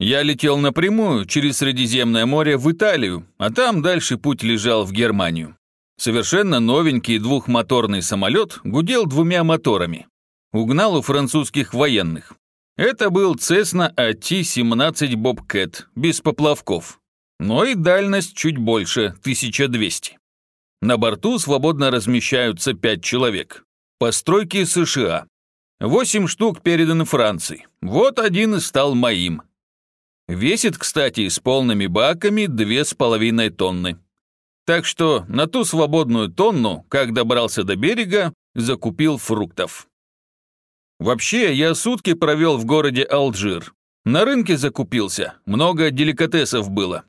Я летел напрямую через Средиземное море в Италию, а там дальше путь лежал в Германию. Совершенно новенький двухмоторный самолет гудел двумя моторами. Угнал у французских военных. Это был Cessna AT-17 Bobcat, без поплавков. Но и дальность чуть больше, 1200. На борту свободно размещаются 5 человек. Постройки США. 8 штук переданы Франции. Вот один и стал моим. Весит, кстати, с полными баками 2,5 тонны. Так что на ту свободную тонну, как добрался до берега, закупил фруктов. Вообще, я сутки провел в городе Алжир. На рынке закупился, много деликатесов было.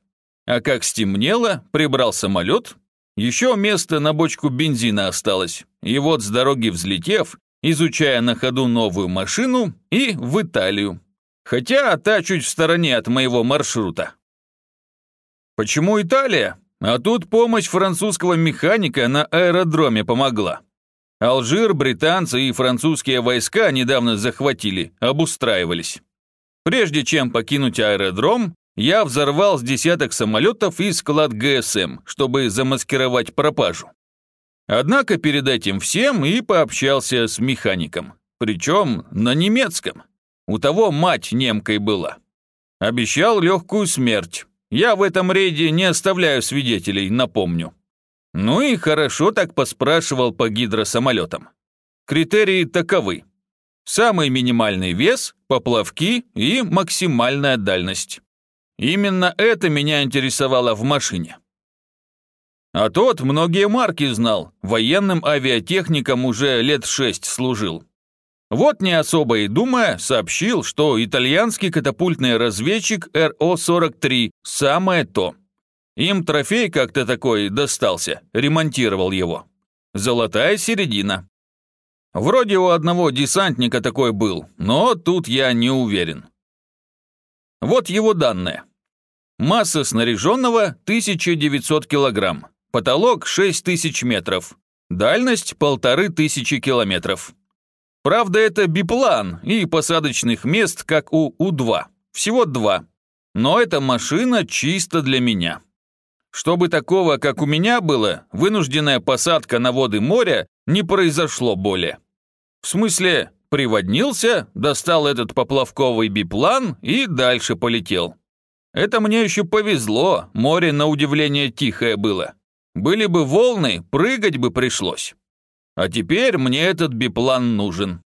А как стемнело, прибрал самолет, еще место на бочку бензина осталось. И вот с дороги взлетев, изучая на ходу новую машину, и в Италию. Хотя та чуть в стороне от моего маршрута. Почему Италия? А тут помощь французского механика на аэродроме помогла. Алжир британцы и французские войска недавно захватили, обустраивались. Прежде чем покинуть аэродром, я взорвал с десяток самолетов и склад ГСМ, чтобы замаскировать пропажу. Однако перед этим всем и пообщался с механиком. Причем на немецком. У того мать немкой была. Обещал легкую смерть. Я в этом рейде не оставляю свидетелей, напомню. Ну и хорошо так поспрашивал по гидросамолетам. Критерии таковы. Самый минимальный вес, поплавки и максимальная дальность. Именно это меня интересовало в машине. А тот многие марки знал, военным авиатехником уже лет шесть служил. Вот не особо и думая, сообщил, что итальянский катапультный разведчик РО-43 – самое то. Им трофей как-то такой достался, ремонтировал его. Золотая середина. Вроде у одного десантника такой был, но тут я не уверен. Вот его данные. Масса снаряженного 1900 килограмм, потолок 6000 метров, дальность 1500 километров. Правда, это биплан и посадочных мест, как у У-2, всего два. Но эта машина чисто для меня. Чтобы такого, как у меня было, вынужденная посадка на воды моря не произошло более. В смысле, приводнился, достал этот поплавковый биплан и дальше полетел. Это мне еще повезло, море на удивление тихое было. Были бы волны, прыгать бы пришлось. А теперь мне этот биплан нужен.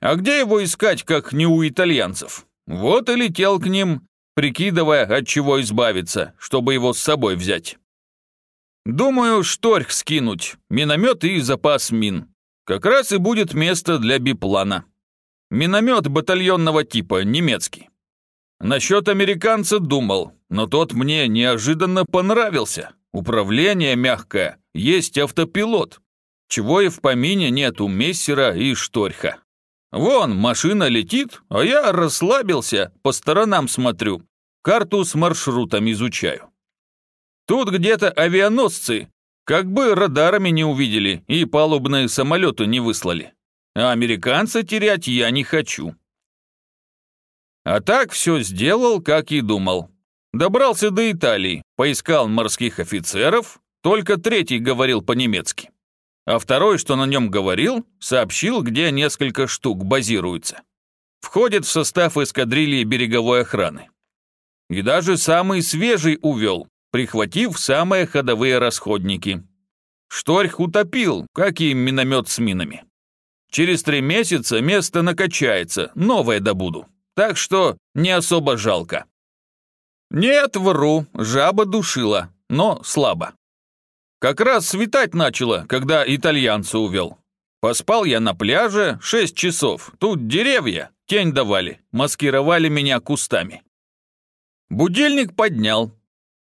А где его искать, как не у итальянцев? Вот и летел к ним, прикидывая, от чего избавиться, чтобы его с собой взять. Думаю, шторх скинуть, миномет и запас мин. Как раз и будет место для биплана. Миномет батальонного типа, немецкий. Насчет американца думал, но тот мне неожиданно понравился. Управление мягкое, есть автопилот. Чего и в помине нет у Мессера и Шторха. Вон, машина летит, а я расслабился, по сторонам смотрю, карту с маршрутом изучаю. Тут где-то авианосцы, как бы радарами не увидели и палубные самолеты не выслали. А американца терять я не хочу. А так все сделал, как и думал. Добрался до Италии, поискал морских офицеров, только третий говорил по-немецки а второй, что на нем говорил, сообщил, где несколько штук базируются. Входит в состав эскадрильи береговой охраны. И даже самый свежий увел, прихватив самые ходовые расходники. Шторх утопил, как и миномет с минами. Через три месяца место накачается, новое добуду. Так что не особо жалко. Нет, вру, жаба душила, но слабо. Как раз светать начало, когда итальянца увел. Поспал я на пляже шесть часов. Тут деревья, тень давали, маскировали меня кустами. Будильник поднял.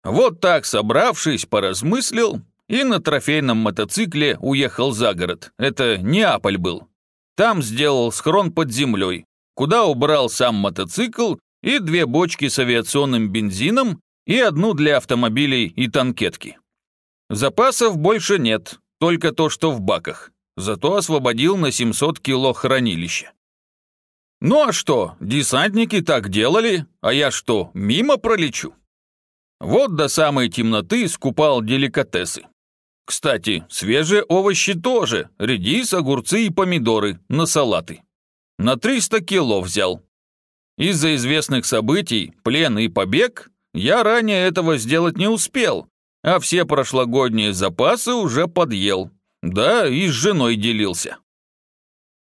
Вот так, собравшись, поразмыслил и на трофейном мотоцикле уехал за город. Это Неаполь был. Там сделал схрон под землей, куда убрал сам мотоцикл и две бочки с авиационным бензином и одну для автомобилей и танкетки. Запасов больше нет, только то, что в баках. Зато освободил на 700 кило хранилища. Ну а что, десантники так делали, а я что, мимо пролечу? Вот до самой темноты скупал деликатесы. Кстати, свежие овощи тоже, редис, огурцы и помидоры на салаты. На 300 кило взял. Из-за известных событий, плен и побег, я ранее этого сделать не успел, а все прошлогодние запасы уже подъел. Да, и с женой делился.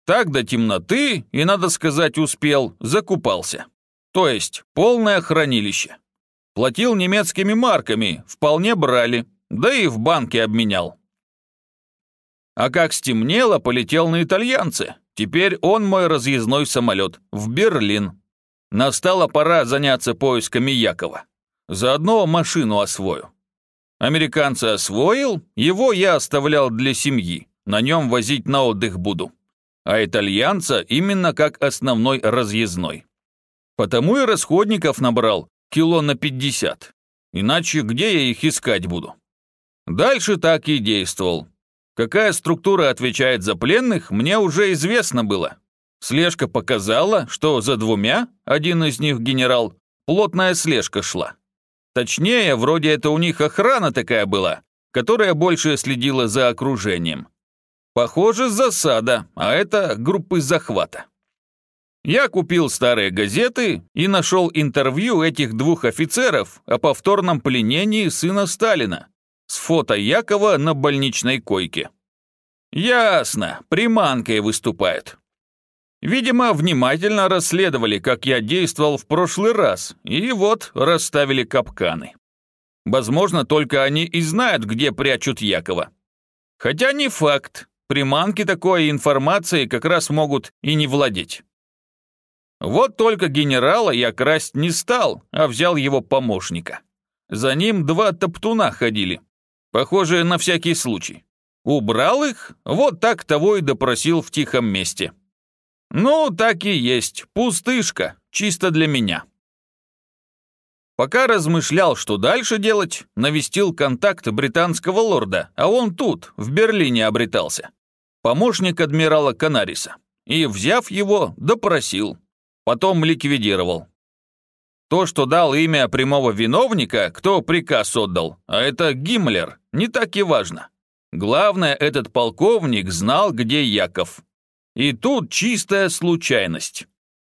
Так до темноты, и, надо сказать, успел, закупался. То есть полное хранилище. Платил немецкими марками, вполне брали, да и в банке обменял. А как стемнело, полетел на итальянцы. Теперь он мой разъездной самолет в Берлин. Настала пора заняться поисками Якова. Заодно машину освою. Американца освоил, его я оставлял для семьи, на нем возить на отдых буду. А итальянца именно как основной разъездной. Потому и расходников набрал кило на 50. Иначе где я их искать буду? Дальше так и действовал. Какая структура отвечает за пленных, мне уже известно было. Слежка показала, что за двумя, один из них генерал, плотная слежка шла. Точнее, вроде это у них охрана такая была, которая больше следила за окружением. Похоже, засада, а это группы захвата. Я купил старые газеты и нашел интервью этих двух офицеров о повторном пленении сына Сталина с фото Якова на больничной койке. Ясно, приманкой выступает. Видимо, внимательно расследовали, как я действовал в прошлый раз, и вот расставили капканы. Возможно, только они и знают, где прячут Якова. Хотя не факт, приманки такой информации как раз могут и не владеть. Вот только генерала я красть не стал, а взял его помощника. За ним два топтуна ходили. Похоже, на всякий случай. Убрал их, вот так того и допросил в тихом месте. Ну, так и есть, пустышка, чисто для меня. Пока размышлял, что дальше делать, навестил контакт британского лорда, а он тут, в Берлине обретался. Помощник адмирала Канариса. И, взяв его, допросил. Потом ликвидировал. То, что дал имя прямого виновника, кто приказ отдал, а это Гиммлер, не так и важно. Главное, этот полковник знал, где Яков. И тут чистая случайность.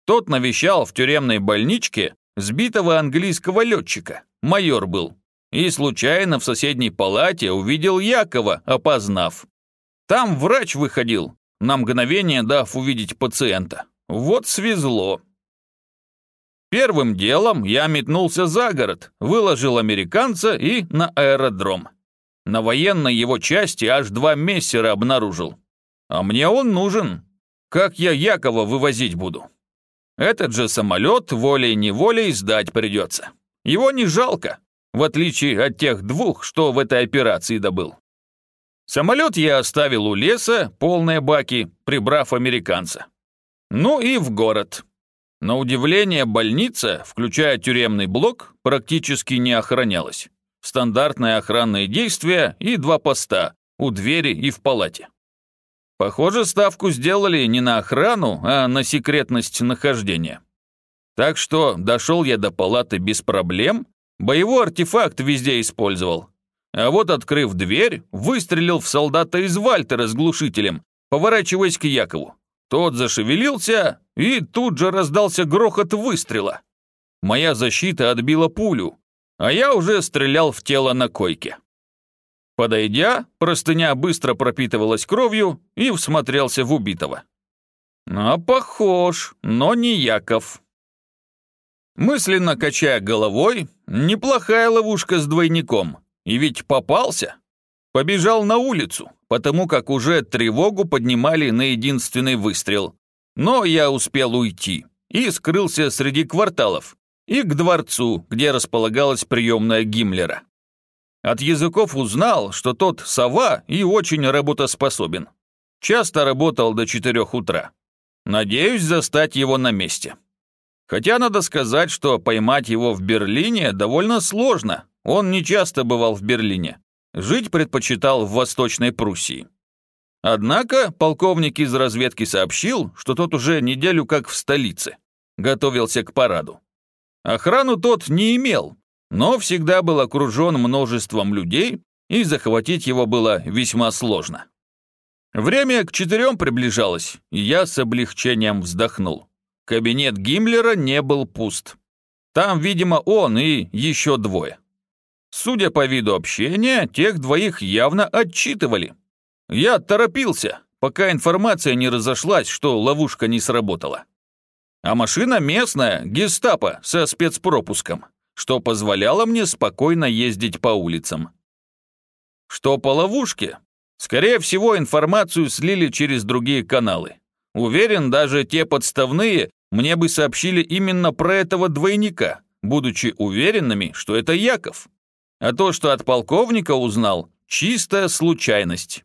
Тот навещал в тюремной больничке сбитого английского летчика, майор был, и случайно в соседней палате увидел Якова, опознав. Там врач выходил, на мгновение дав увидеть пациента. Вот свезло. Первым делом я метнулся за город, выложил американца и на аэродром. На военной его части аж два мессера обнаружил. А мне он нужен, как я Якова вывозить буду? Этот же самолет волей-неволей сдать придется. Его не жалко, в отличие от тех двух, что в этой операции добыл. Самолет я оставил у леса, полные баки, прибрав американца. Ну и в город. На удивление, больница, включая тюремный блок, практически не охранялась. Стандартное охранное действие и два поста, у двери и в палате. Похоже, ставку сделали не на охрану, а на секретность нахождения. Так что дошел я до палаты без проблем, боевой артефакт везде использовал. А вот, открыв дверь, выстрелил в солдата из Вальтера с глушителем, поворачиваясь к Якову. Тот зашевелился, и тут же раздался грохот выстрела. Моя защита отбила пулю, а я уже стрелял в тело на койке. Подойдя, простыня быстро пропитывалась кровью и всмотрелся в убитого. А похож, но не Яков. Мысленно качая головой, неплохая ловушка с двойником. И ведь попался. Побежал на улицу, потому как уже тревогу поднимали на единственный выстрел. Но я успел уйти и скрылся среди кварталов и к дворцу, где располагалась приемная Гиммлера. От языков узнал, что тот сова и очень работоспособен. Часто работал до четырех утра. Надеюсь застать его на месте. Хотя надо сказать, что поймать его в Берлине довольно сложно. Он не часто бывал в Берлине. Жить предпочитал в Восточной Пруссии. Однако полковник из разведки сообщил, что тот уже неделю как в столице. Готовился к параду. Охрану тот не имел, но всегда был окружен множеством людей, и захватить его было весьма сложно. Время к четырем приближалось, и я с облегчением вздохнул. Кабинет Гиммлера не был пуст. Там, видимо, он и еще двое. Судя по виду общения, тех двоих явно отчитывали. Я торопился, пока информация не разошлась, что ловушка не сработала. А машина местная, гестапо, со спецпропуском, что позволяло мне спокойно ездить по улицам. Что по ловушке? Скорее всего, информацию слили через другие каналы. Уверен, даже те подставные мне бы сообщили именно про этого двойника, будучи уверенными, что это Яков. А то, что от полковника узнал, чистая случайность.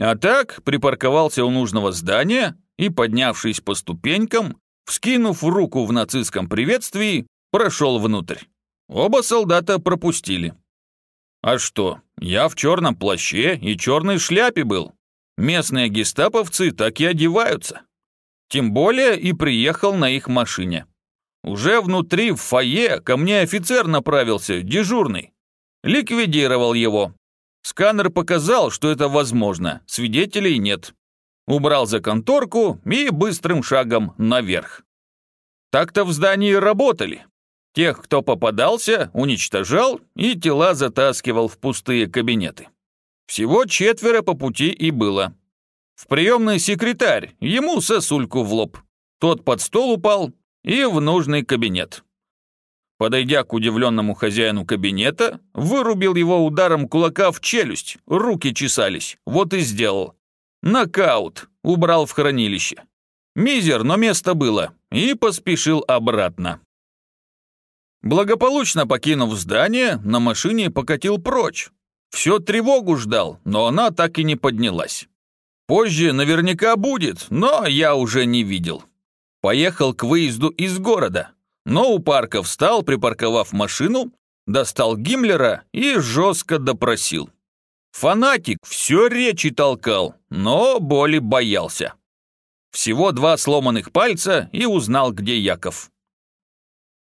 А так, припарковался у нужного здания и, поднявшись по ступенькам, вскинув руку в нацистском приветствии, прошел внутрь. Оба солдата пропустили. А что, я в черном плаще и черной шляпе был. Местные гестаповцы так и одеваются. Тем более и приехал на их машине. Уже внутри, в фойе, ко мне офицер направился, дежурный. Ликвидировал его. Сканер показал, что это возможно, свидетелей нет. Убрал за конторку и быстрым шагом наверх. Так-то в здании работали. Тех, кто попадался, уничтожал и тела затаскивал в пустые кабинеты. Всего четверо по пути и было. В приемный секретарь, ему сосульку в лоб. Тот под стол упал и в нужный кабинет. Подойдя к удивленному хозяину кабинета, вырубил его ударом кулака в челюсть, руки чесались, вот и сделал. Нокаут, убрал в хранилище. Мизер, но место было, и поспешил обратно. Благополучно покинув здание, на машине покатил прочь. Все тревогу ждал, но она так и не поднялась. Позже наверняка будет, но я уже не видел. Поехал к выезду из города, но у парка встал, припарковав машину, достал Гиммлера и жестко допросил. Фанатик все речи толкал, но боли боялся. Всего два сломанных пальца и узнал, где Яков.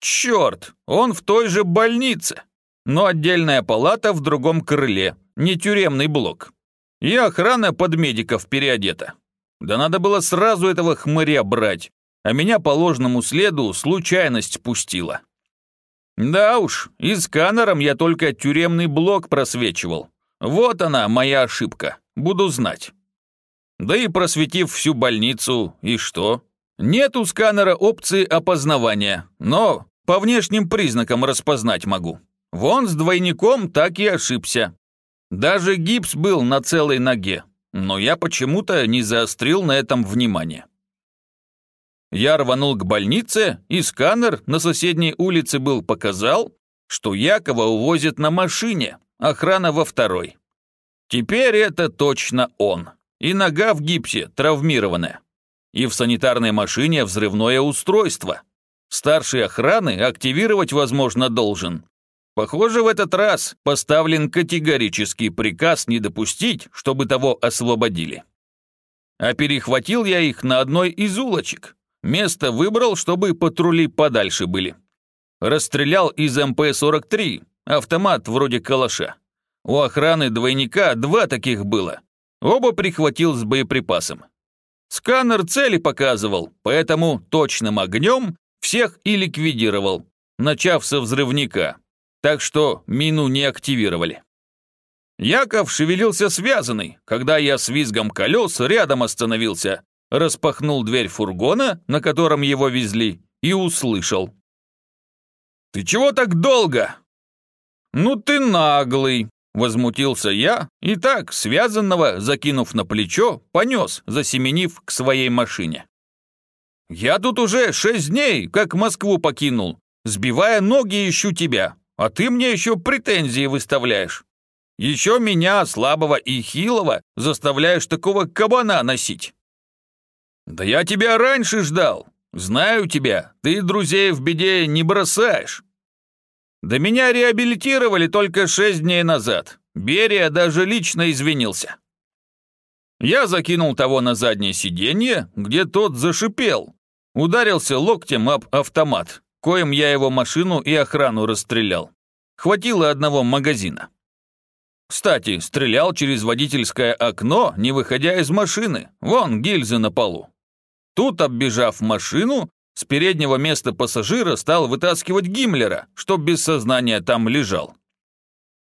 Черт, он в той же больнице, но отдельная палата в другом крыле, не тюремный блок. И охрана под медиков переодета. Да надо было сразу этого хмыря брать, а меня по ложному следу случайность пустила. Да уж, и сканером я только тюремный блок просвечивал. Вот она, моя ошибка, буду знать. Да и просветив всю больницу, и что? Нет у сканера опции опознавания, но по внешним признакам распознать могу. Вон с двойником так и ошибся. Даже гипс был на целой ноге, но я почему-то не заострил на этом внимание. Я рванул к больнице, и сканер на соседней улице был показал, что Якова увозят на машине, охрана во второй. Теперь это точно он. И нога в гипсе, травмированная. И в санитарной машине взрывное устройство. Старший охраны активировать, возможно, должен. Похоже, в этот раз поставлен категорический приказ не допустить, чтобы того освободили. А перехватил я их на одной из улочек. Место выбрал, чтобы патрули подальше были. Расстрелял из МП-43, автомат вроде калаша. У охраны двойника два таких было. Оба прихватил с боеприпасом. Сканер цели показывал, поэтому точным огнем всех и ликвидировал, начав со взрывника так что мину не активировали. Яков шевелился связанный, когда я с визгом колес рядом остановился, распахнул дверь фургона, на котором его везли, и услышал. «Ты чего так долго?» «Ну ты наглый!» – возмутился я, и так, связанного, закинув на плечо, понес, засеменив к своей машине. «Я тут уже шесть дней, как Москву покинул, сбивая ноги ищу тебя, а ты мне еще претензии выставляешь. Еще меня, слабого и хилого, заставляешь такого кабана носить. Да я тебя раньше ждал. Знаю тебя, ты друзей в беде не бросаешь. Да меня реабилитировали только шесть дней назад. Берия даже лично извинился. Я закинул того на заднее сиденье, где тот зашипел. Ударился локтем об автомат, коим я его машину и охрану расстрелял. Хватило одного магазина. Кстати, стрелял через водительское окно, не выходя из машины. Вон гильзы на полу. Тут, оббежав машину, с переднего места пассажира стал вытаскивать Гиммлера, чтоб без сознания там лежал.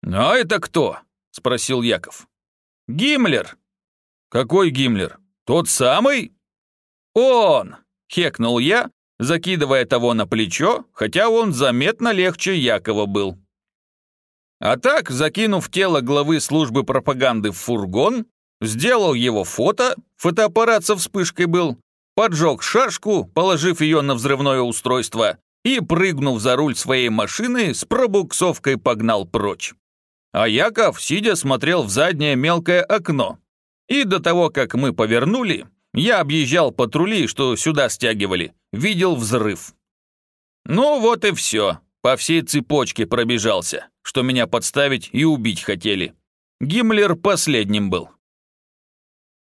«А это кто?» – спросил Яков. «Гиммлер». «Какой Гиммлер? Тот самый?» «Он!» – хекнул я, закидывая того на плечо, хотя он заметно легче Якова был. А так, закинув тело главы службы пропаганды в фургон, сделал его фото, фотоаппарат со вспышкой был, поджег шашку, положив ее на взрывное устройство, и, прыгнув за руль своей машины, с пробуксовкой погнал прочь. А Яков, сидя, смотрел в заднее мелкое окно. И до того, как мы повернули, я объезжал патрули, что сюда стягивали, видел взрыв. Ну вот и все. По всей цепочке пробежался, что меня подставить и убить хотели. Гиммлер последним был.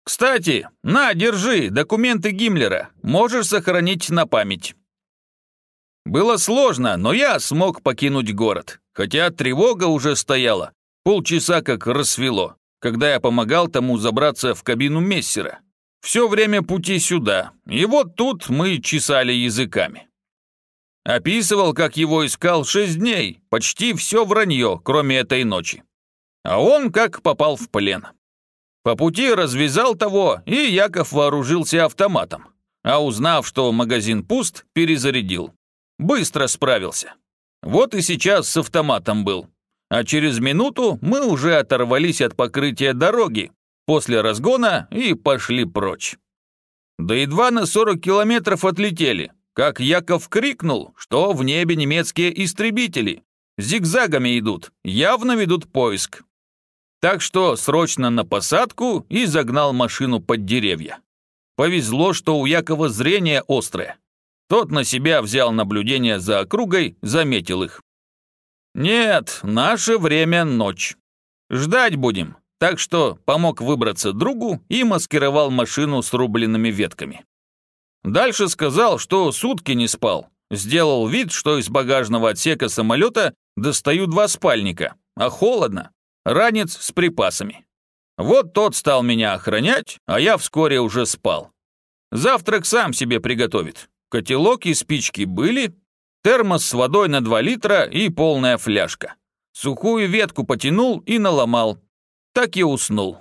Кстати, на, держи, документы Гиммлера. Можешь сохранить на память. Было сложно, но я смог покинуть город, хотя тревога уже стояла. Полчаса как рассвело, когда я помогал тому забраться в кабину мессера. Все время пути сюда, и вот тут мы чесали языками. Описывал, как его искал шесть дней, почти все вранье, кроме этой ночи. А он как попал в плен. По пути развязал того, и Яков вооружился автоматом. А узнав, что магазин пуст, перезарядил. Быстро справился. Вот и сейчас с автоматом был. А через минуту мы уже оторвались от покрытия дороги после разгона и пошли прочь. Да едва на 40 километров отлетели, как Яков крикнул, что в небе немецкие истребители. Зигзагами идут, явно ведут поиск. Так что срочно на посадку и загнал машину под деревья. Повезло, что у Якова зрение острое. Тот на себя взял наблюдение за округой, заметил их. «Нет, наше время ночь. Ждать будем», так что помог выбраться другу и маскировал машину с рубленными ветками. Дальше сказал, что сутки не спал. Сделал вид, что из багажного отсека самолета достаю два спальника, а холодно, ранец с припасами. Вот тот стал меня охранять, а я вскоре уже спал. Завтрак сам себе приготовит. Котелок и спички были, термос с водой на 2 литра и полная фляжка. Сухую ветку потянул и наломал. Так и уснул.